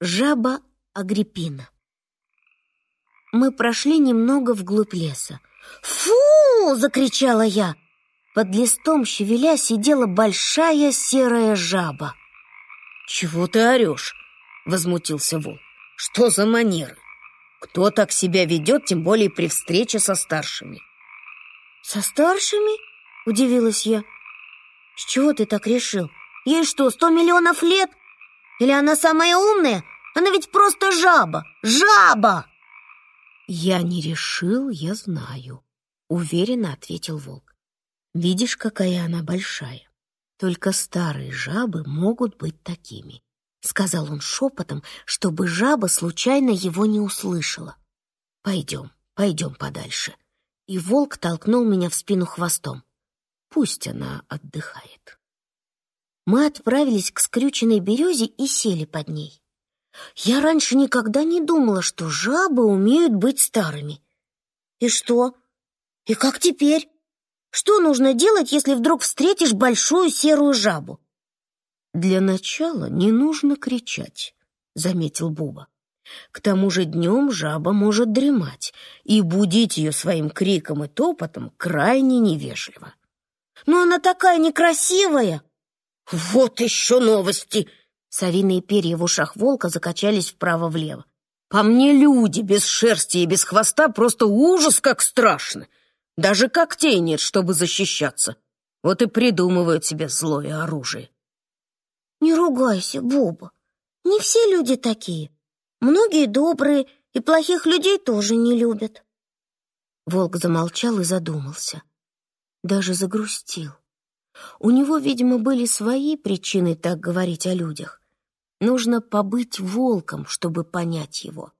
Жаба Агриппина. Мы прошли немного вглубь леса. «Фу!» — закричала я. Под листом щавеля сидела большая серая жаба. «Чего ты орешь?» — возмутился волк. «Что за манеры? Кто так себя ведет, тем более при встрече со старшими?» «Со старшими?» — удивилась я. «С чего ты так решил? Ей что, сто миллионов лет?» Или она самая умная? Она ведь просто жаба! Жаба!» «Я не решил, я знаю», — уверенно ответил волк. «Видишь, какая она большая? Только старые жабы могут быть такими», — сказал он шепотом, чтобы жаба случайно его не услышала. «Пойдем, пойдем подальше». И волк толкнул меня в спину хвостом. Пусть она отдыхает мы отправились к скрюченной березе и сели под ней. Я раньше никогда не думала, что жабы умеют быть старыми. И что? И как теперь? Что нужно делать, если вдруг встретишь большую серую жабу? Для начала не нужно кричать, заметил Буба. К тому же днем жаба может дремать, и будить ее своим криком и топотом крайне невежливо. Но она такая некрасивая, «Вот еще новости!» Совиные перья в ушах волка закачались вправо-влево. «По мне люди без шерсти и без хвоста просто ужас как страшно! Даже когтей нет, чтобы защищаться. Вот и придумывают себе злое оружие». «Не ругайся, Буба. Не все люди такие. Многие добрые и плохих людей тоже не любят». Волк замолчал и задумался. Даже загрустил. У него, видимо, были свои причины так говорить о людях. Нужно побыть волком, чтобы понять его.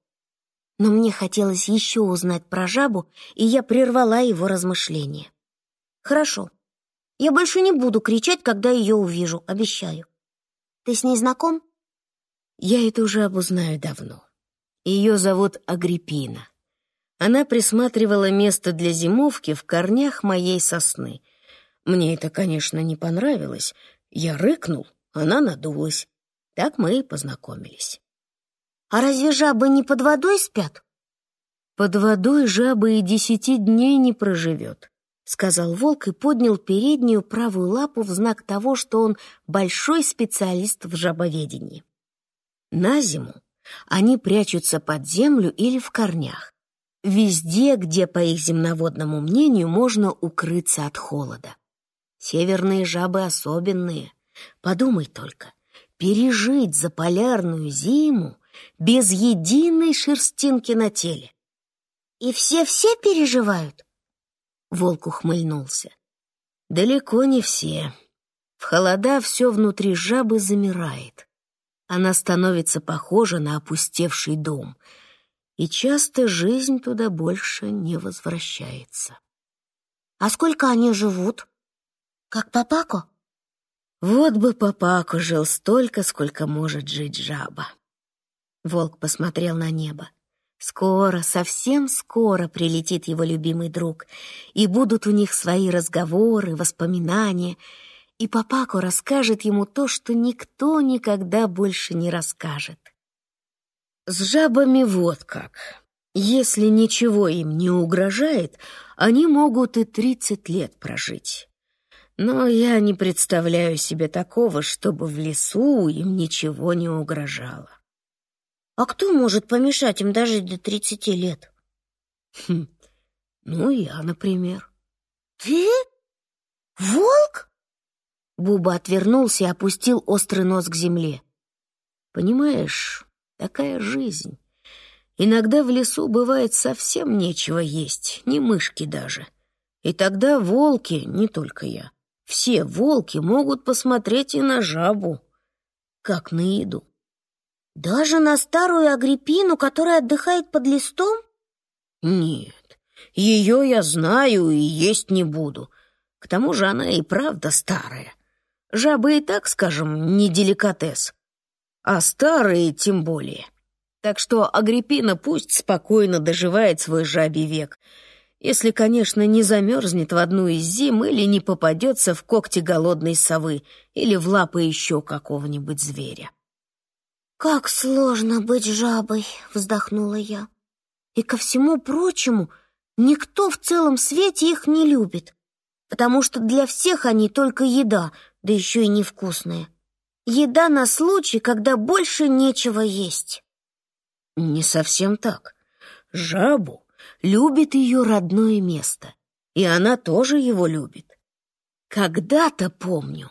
Но мне хотелось еще узнать про жабу, и я прервала его размышления. «Хорошо. Я больше не буду кричать, когда ее увижу, обещаю. Ты с ней знаком?» «Я это уже обузнаю давно. Ее зовут Агриппина. Она присматривала место для зимовки в корнях моей сосны — мне это, конечно, не понравилось. Я рыкнул, она надулась. Так мы и познакомились. «А разве жабы не под водой спят?» «Под водой жаба и десяти дней не проживет», — сказал волк и поднял переднюю правую лапу в знак того, что он большой специалист в жабоведении. На зиму они прячутся под землю или в корнях, везде, где, по их земноводному мнению, можно укрыться от холода. Северные жабы особенные. Подумай только, пережить заполярную зиму без единой шерстинки на теле. И все-все переживают? Волк ухмыльнулся. Далеко не все. В холода все внутри жабы замирает. Она становится похожа на опустевший дом, и часто жизнь туда больше не возвращается. А сколько они живут? Как Папако? Вот бы Папако жил столько, сколько может жить жаба. Волк посмотрел на небо. Скоро, совсем скоро прилетит его любимый друг, и будут у них свои разговоры, воспоминания, и Папако расскажет ему то, что никто никогда больше не расскажет. С жабами вот как. Если ничего им не угрожает, они могут и тридцать лет прожить. Но я не представляю себе такого, чтобы в лесу им ничего не угрожало. А кто может помешать им дожить до тридцати лет? Хм, ну, я, например. Ты? Волк? Буба отвернулся и опустил острый нос к земле. Понимаешь, такая жизнь. Иногда в лесу бывает совсем нечего есть, ни мышки даже. И тогда волки, не только я, все волки могут посмотреть и на жабу, как на еду. Даже на старую Агриппину, которая отдыхает под листом? Нет, ее я знаю и есть не буду. К тому же она и правда старая. Жабы и так, скажем, не деликатес, а старые тем более. Так что Агриппина пусть спокойно доживает свой жабий век — если, конечно, не замерзнет в одну из зим или не попадется в когти голодной совы или в лапы еще какого-нибудь зверя. «Как сложно быть жабой!» — вздохнула я. «И ко всему прочему, никто в целом свете их не любит, потому что для всех они только еда, да еще и невкусная. Еда на случай, когда больше нечего есть». «Не совсем так. Жабу любит ее родное место, и она тоже его любит. Когда-то, помню,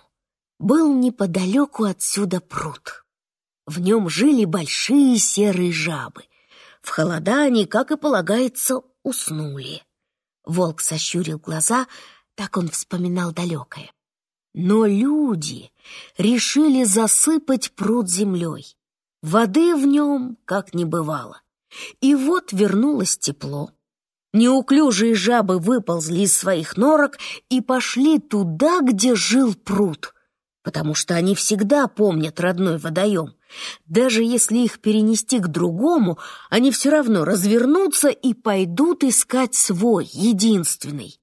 был неподалеку отсюда пруд». В нем жили большие серые жабы. В холода они, как и полагается, уснули. Волк сощурил глаза, так он вспоминал далекое. Но люди решили засыпать пруд землей. Воды в нем как не бывало. И вот вернулось тепло. Неуклюжие жабы выползли из своих норок и пошли туда, где жил пруд, потому что они всегда помнят родной водоем. Даже если их перенести к другому, они все равно развернутся и пойдут искать свой, единственный.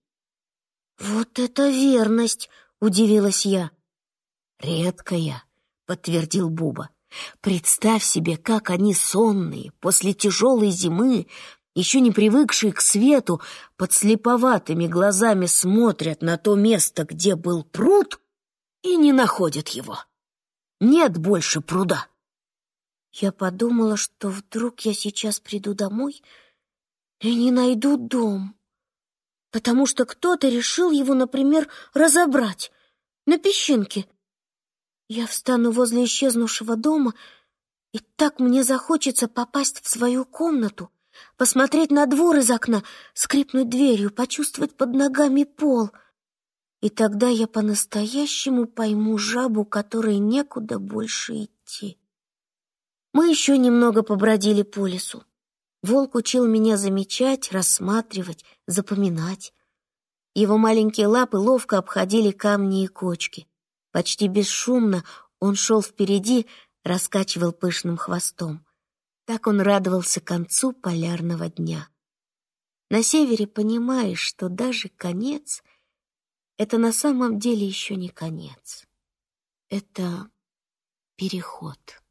«Вот это верность!» — удивилась я. «Редкая», — подтвердил Буба. «Представь себе, как они сонные, после тяжелой зимы, еще не привыкшие к свету, под слеповатыми глазами смотрят на то место, где был пруд, и не находят его. Нет больше пруда. Я подумала, что вдруг я сейчас приду домой и не найду дом, потому что кто-то решил его, например, разобрать на песчинки. Я встану возле исчезнувшего дома, и так мне захочется попасть в свою комнату, посмотреть на двор из окна, скрипнуть дверью, почувствовать под ногами пол. И тогда я по-настоящему пойму жабу, которой некуда больше идти. Мы еще немного побродили по лесу. Волк учил меня замечать, рассматривать, запоминать. Его маленькие лапы ловко обходили камни и кочки. Почти бесшумно он шел впереди, раскачивал пышным хвостом. Так он радовался концу полярного дня. На севере понимаешь, что даже конец — это на самом деле еще не конец. Это переход.